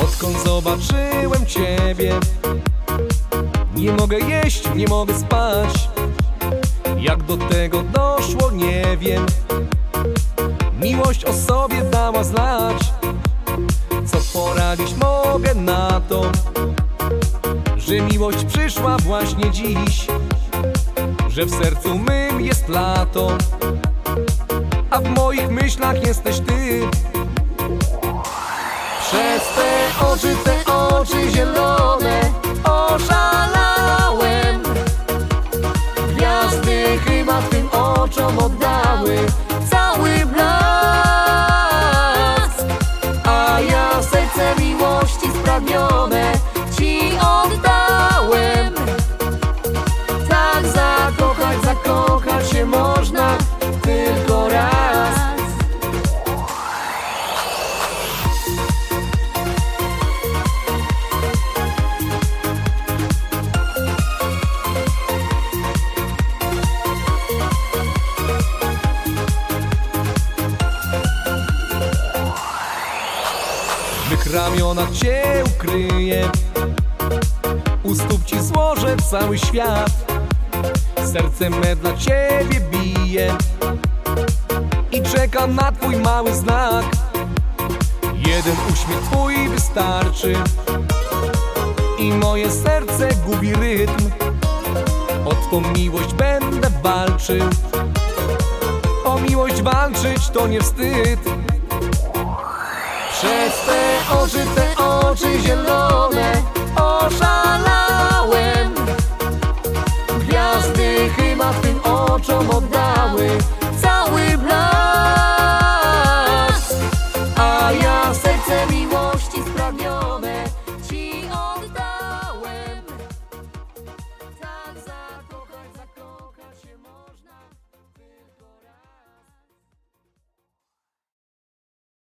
Odkąd zobaczyłem Ciebie Nie mogę jeść, nie mogę spać. Jak do tego doszło, nie wiem. Miłość o sobie dała znać. Co poradzić mogę na to Że miłość przyszła właśnie dziś. Że w sercu mym jest lato A w moich myślach jesteś Ty. Przez oczy, te oczy zielone oszalałem. Gwiazdy chyba tym oczom oddały cały blask A ja serce miłości spragnione mych ramionach Cię ukryję U stóp Ci złożę cały świat. Serce me dla Ciebie bije. I czeka na Twój mały znak. Jeden uśmiech Twój wystarczy. I moje serce gubi rytm. O Twą miłość będę walczył. O miłość walczyć to nie wstyd. Przez te oczy, te oczy zielone